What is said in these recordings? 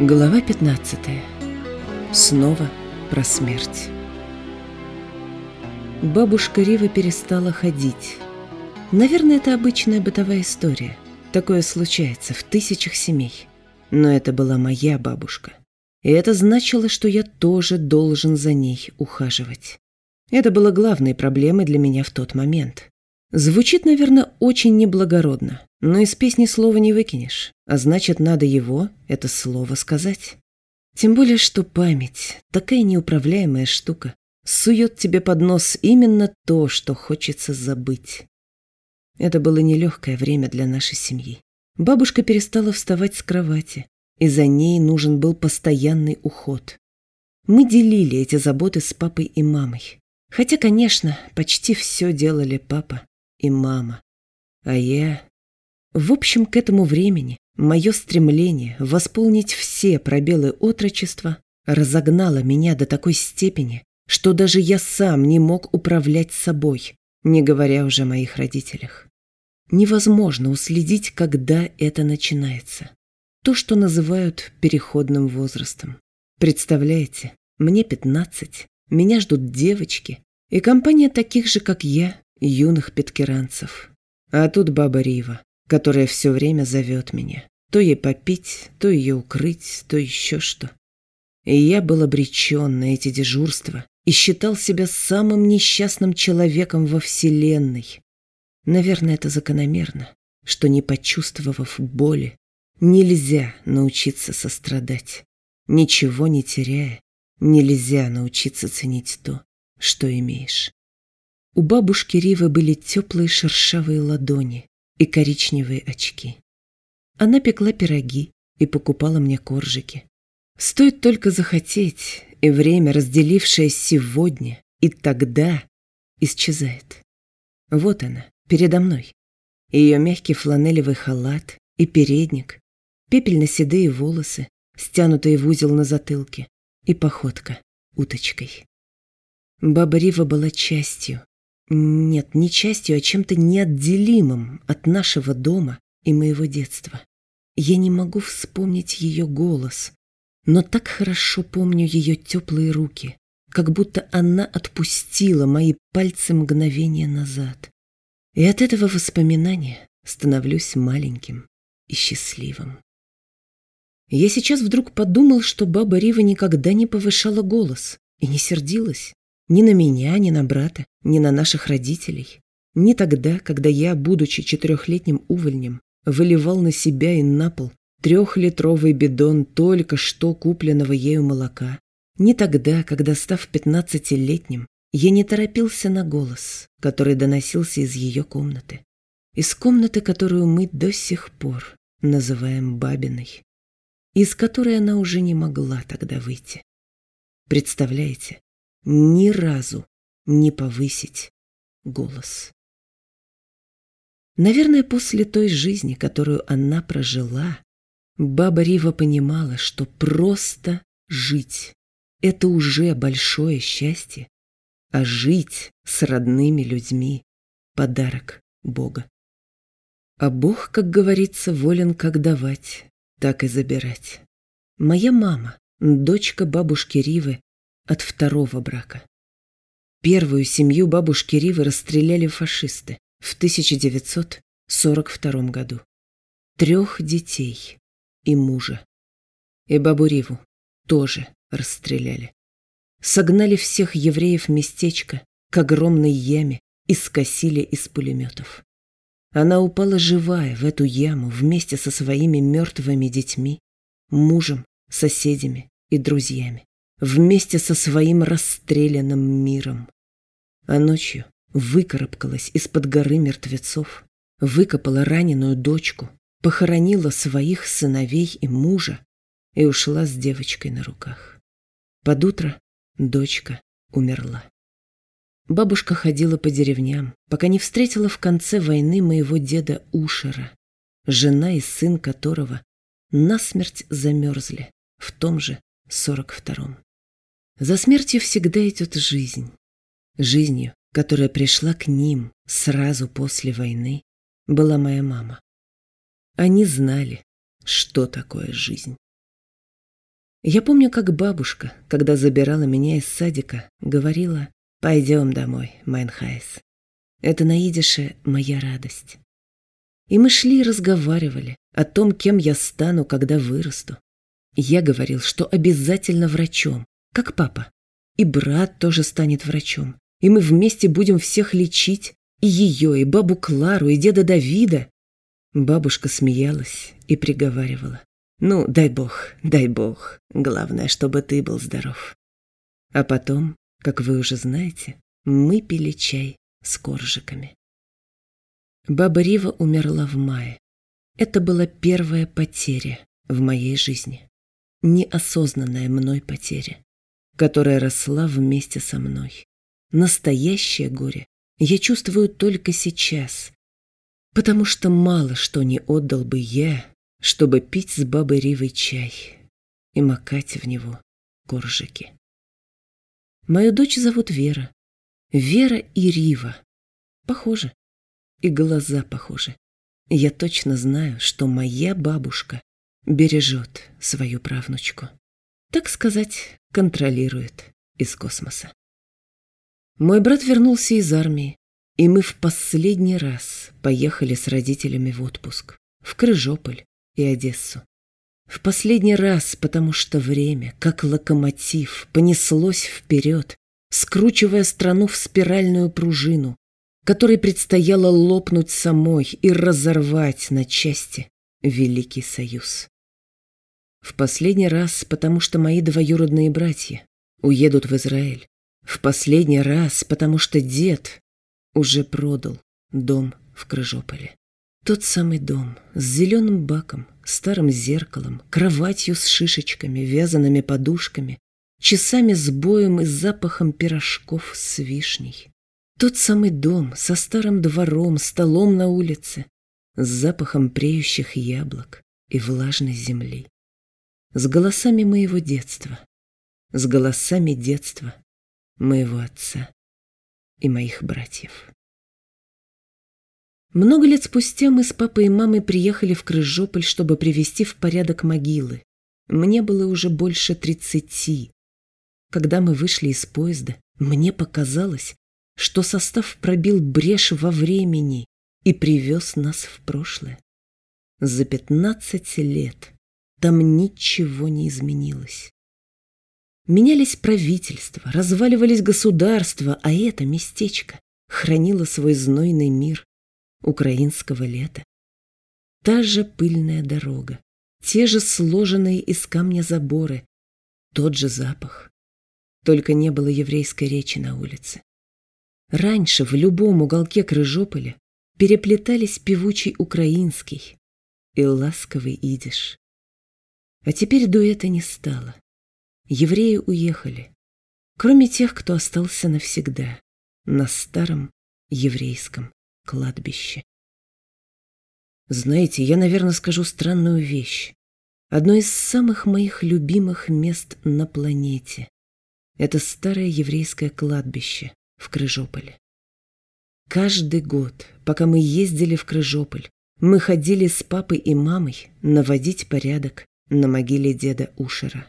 Глава 15. Снова про смерть. Бабушка Рива перестала ходить. Наверное, это обычная бытовая история. Такое случается в тысячах семей. Но это была моя бабушка. И это значило, что я тоже должен за ней ухаживать. Это было главной проблемой для меня в тот момент. Звучит, наверное, очень неблагородно, но из песни слова не выкинешь, а значит, надо его, это слово, сказать. Тем более, что память, такая неуправляемая штука, сует тебе под нос именно то, что хочется забыть. Это было нелегкое время для нашей семьи. Бабушка перестала вставать с кровати, и за ней нужен был постоянный уход. Мы делили эти заботы с папой и мамой. Хотя, конечно, почти все делали папа и мама. А я... В общем, к этому времени мое стремление восполнить все пробелы отрочества разогнало меня до такой степени, что даже я сам не мог управлять собой, не говоря уже о моих родителях. Невозможно уследить, когда это начинается. То, что называют переходным возрастом. Представляете, мне 15, меня ждут девочки, и компания таких же, как я, юных петкеранцев. А тут баба Рива, которая все время зовет меня. То ей попить, то ее укрыть, то еще что. И я был обречен на эти дежурства и считал себя самым несчастным человеком во Вселенной. Наверное, это закономерно, что не почувствовав боли, нельзя научиться сострадать. Ничего не теряя, нельзя научиться ценить то, что имеешь. У бабушки Ривы были теплые шершавые ладони и коричневые очки. Она пекла пироги и покупала мне коржики. Стоит только захотеть, и время, разделившее сегодня и тогда, исчезает. Вот она, передо мной. Ее мягкий фланелевый халат и передник, пепельно-седые волосы, стянутые в узел на затылке, и походка уточкой. Баба Рива была частью, нет, не частью, а чем-то неотделимым от нашего дома и моего детства. Я не могу вспомнить ее голос, но так хорошо помню ее теплые руки, как будто она отпустила мои пальцы мгновение назад. И от этого воспоминания становлюсь маленьким и счастливым. Я сейчас вдруг подумал, что баба Рива никогда не повышала голос и не сердилась. Ни на меня, ни на брата, ни на наших родителей. Ни тогда, когда я, будучи четырехлетним увольнем, выливал на себя и на пол трехлитровый бидон только что купленного ею молока. Ни тогда, когда, став пятнадцатилетним, я не торопился на голос, который доносился из ее комнаты. Из комнаты, которую мы до сих пор называем бабиной. Из которой она уже не могла тогда выйти. Представляете, ни разу не повысить голос. Наверное, после той жизни, которую она прожила, баба Рива понимала, что просто жить – это уже большое счастье, а жить с родными людьми – подарок Бога. А Бог, как говорится, волен как давать, так и забирать. Моя мама, дочка бабушки Ривы, от второго брака. Первую семью бабушки Ривы расстреляли фашисты в 1942 году. Трех детей и мужа. И бабу Риву тоже расстреляли. Согнали всех евреев местечко к огромной яме и скосили из пулеметов. Она упала живая в эту яму вместе со своими мертвыми детьми, мужем, соседями и друзьями вместе со своим расстрелянным миром. А ночью выкарабкалась из-под горы мертвецов, выкопала раненую дочку, похоронила своих сыновей и мужа и ушла с девочкой на руках. Под утро дочка умерла. Бабушка ходила по деревням, пока не встретила в конце войны моего деда Ушера, жена и сын которого насмерть замерзли в том же сорок втором. За смертью всегда идет жизнь. Жизнью, которая пришла к ним сразу после войны, была моя мама. Они знали, что такое жизнь. Я помню, как бабушка, когда забирала меня из садика, говорила «Пойдем домой, mein Herz». Это на идише моя радость. И мы шли и разговаривали о том, кем я стану, когда вырасту. Я говорил, что обязательно врачом, как папа. И брат тоже станет врачом. И мы вместе будем всех лечить, и ее, и бабу Клару, и деда Давида. Бабушка смеялась и приговаривала. Ну, дай бог, дай бог. Главное, чтобы ты был здоров. А потом, как вы уже знаете, мы пили чай с коржиками. Баба Рива умерла в мае. Это была первая потеря в моей жизни. Неосознанная мной потеря, которая росла вместе со мной. Настоящее горе я чувствую только сейчас, потому что мало что не отдал бы я, чтобы пить с бабой Ривой чай и макать в него коржики. Мою дочь зовут Вера. Вера и Рива. Похожи. И глаза похожи. Я точно знаю, что моя бабушка бережет свою правнучку. Так сказать, контролирует из космоса. Мой брат вернулся из армии, и мы в последний раз поехали с родителями в отпуск, в Крыжополь и Одессу. В последний раз, потому что время, как локомотив, понеслось вперед, скручивая страну в спиральную пружину, которой предстояло лопнуть самой и разорвать на части Великий Союз. В последний раз, потому что мои двоюродные братья уедут в Израиль. В последний раз, потому что дед уже продал дом в Крыжополе. Тот самый дом с зеленым баком, старым зеркалом, кроватью с шишечками, вязаными подушками, часами с боем и запахом пирожков с вишней. Тот самый дом со старым двором, столом на улице, с запахом преющих яблок и влажной земли. С голосами моего детства, с голосами детства моего отца и моих братьев. Много лет спустя мы с папой и мамой приехали в Крыжополь, чтобы привести в порядок могилы. Мне было уже больше тридцати. Когда мы вышли из поезда, мне показалось, что состав пробил брешь во времени и привез нас в прошлое. За пятнадцать лет там ничего не изменилось. Менялись правительства, разваливались государства, а это местечко хранило свой знойный мир украинского лета. Та же пыльная дорога, те же сложенные из камня заборы, тот же запах. Только не было еврейской речи на улице. Раньше в любом уголке Крыжополя переплетались певучий украинский и ласковый идиш. А теперь дуэта не стало. Евреи уехали, кроме тех, кто остался навсегда на старом еврейском кладбище. Знаете, я, наверное, скажу странную вещь. Одно из самых моих любимых мест на планете – это старое еврейское кладбище, в Крыжополе. Каждый год, пока мы ездили в Крыжополь, мы ходили с папой и мамой наводить порядок на могиле деда Ушера.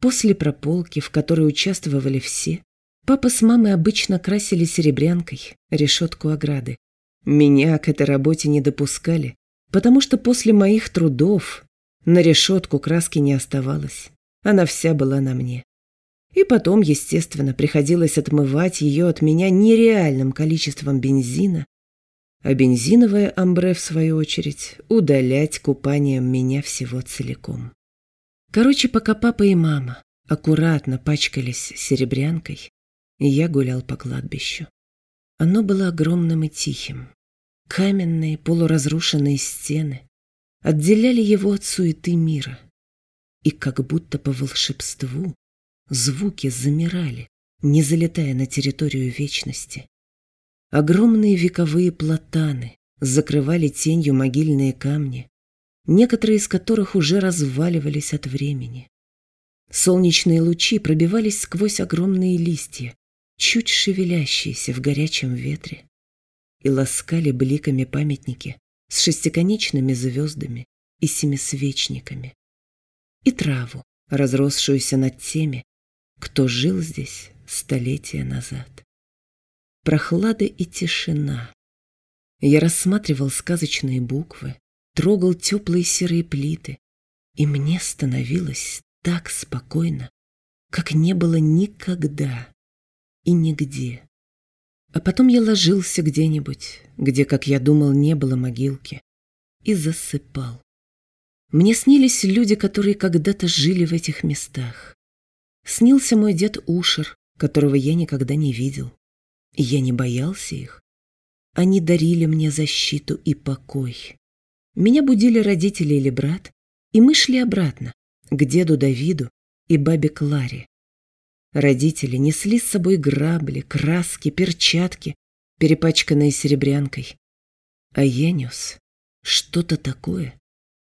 После прополки, в которой участвовали все, папа с мамой обычно красили серебрянкой решетку ограды. Меня к этой работе не допускали, потому что после моих трудов на решетку краски не оставалось. Она вся была на мне. И потом, естественно, приходилось отмывать ее от меня нереальным количеством бензина, а бензиновое амбре, в свою очередь, удалять купанием меня всего целиком. Короче, пока папа и мама аккуратно пачкались серебрянкой, я гулял по кладбищу. Оно было огромным и тихим. Каменные полуразрушенные стены отделяли его от суеты мира. И как будто по волшебству Звуки замирали, не залетая на территорию вечности. Огромные вековые платаны закрывали тенью могильные камни, некоторые из которых уже разваливались от времени. Солнечные лучи пробивались сквозь огромные листья, чуть шевелящиеся в горячем ветре, и ласкали бликами памятники с шестиконечными звездами и семисвечниками, и траву, разросшуюся над теми, кто жил здесь столетия назад. Прохлада и тишина. Я рассматривал сказочные буквы, трогал теплые серые плиты, и мне становилось так спокойно, как не было никогда и нигде. А потом я ложился где-нибудь, где, как я думал, не было могилки, и засыпал. Мне снились люди, которые когда-то жили в этих местах. Снился мой дед Ушер, которого я никогда не видел. Я не боялся их. Они дарили мне защиту и покой. Меня будили родители или брат, и мы шли обратно, к деду Давиду и бабе Кларе. Родители несли с собой грабли, краски, перчатки, перепачканные серебрянкой. А я нес что-то такое,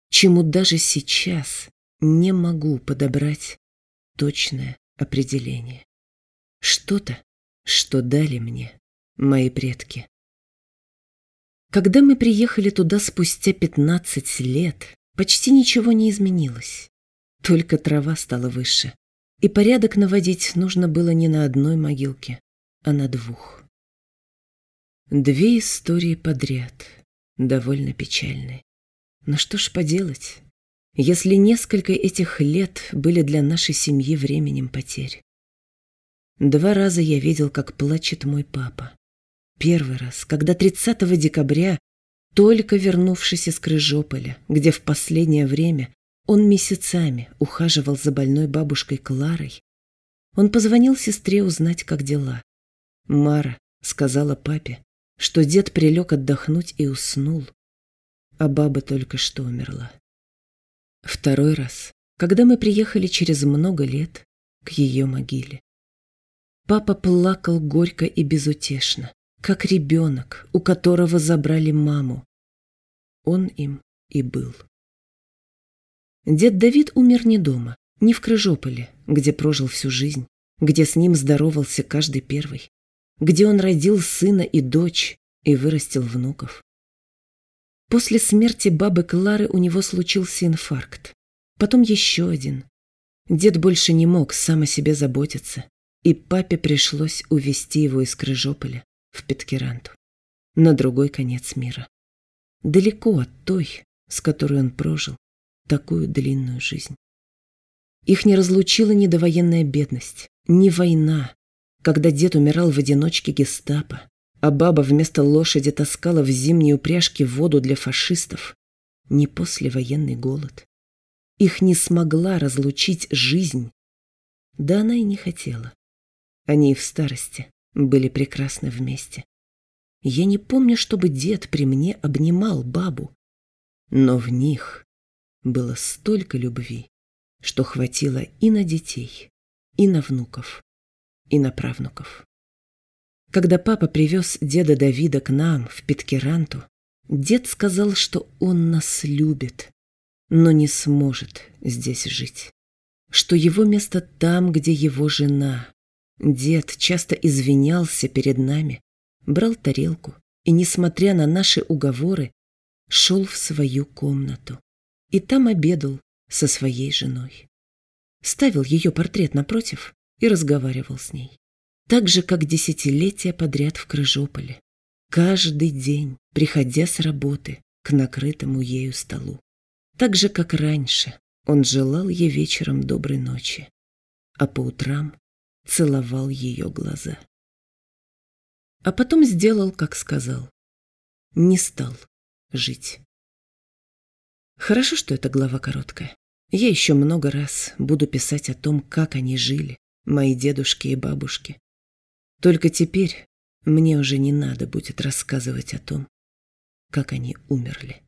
чему даже сейчас не могу подобрать точное определение. Что-то, что дали мне мои предки. Когда мы приехали туда спустя 15 лет, почти ничего не изменилось. Только трава стала выше. И порядок наводить нужно было не на одной могилке, а на двух. Две истории подряд, довольно печальные. Но что ж поделать, если несколько этих лет были для нашей семьи временем потерь? Два раза я видел, как плачет мой папа. Первый раз, когда 30 декабря, только вернувшись из Крыжополя, где в последнее время он месяцами ухаживал за больной бабушкой Кларой. Он позвонил сестре узнать, как дела. Мара сказала папе, что дед прилег отдохнуть и уснул, а баба только что умерла. Второй раз, когда мы приехали через много лет к ее могиле. Папа плакал горько и безутешно, как ребенок, у которого забрали маму. Он им и был. Дед Давид умер не дома, не в Крыжополе, где прожил всю жизнь, где с ним здоровался каждый первый, где он родил сына и дочь и вырастил внуков. После смерти бабы Клары у него случился инфаркт, потом еще один. Дед больше не мог сам о себе заботиться, и папе пришлось увезти его из Крыжополя в Петкеранту, на другой конец мира. Далеко от той, с которой он прожил такую длинную жизнь. Их не разлучила ни довоенная бедность, ни война, когда дед умирал в одиночке гестапо, а баба вместо лошади таскала в зимние упряжки воду для фашистов, ни послевоенный голод. Их не смогла разлучить жизнь. Да она и не хотела. Они и в старости были прекрасны вместе. Я не помню, чтобы дед при мне обнимал бабу, но в них было столько любви, что хватило и на детей, и на внуков, и на правнуков. Когда папа привез деда Давида к нам в Питкеранту, дед сказал, что он нас любит, но не сможет здесь жить, что его место там, где его жена. Дед часто извинялся перед нами, брал тарелку и, несмотря на наши уговоры, шел в свою комнату и там обедал со своей женой. Ставил ее портрет напротив и разговаривал с ней. Так же, как десятилетия подряд в Крыжополе. Каждый день, приходя с работы к накрытому ею столу. Так же, как раньше, он желал ей вечером доброй ночи, а по утрам целовал ее глаза. А потом сделал, как сказал. Не стал жить. Хорошо, что эта глава короткая. Я еще много раз буду писать о том, как они жили, мои дедушки и бабушки. Только теперь мне уже не надо будет рассказывать о том, как они умерли.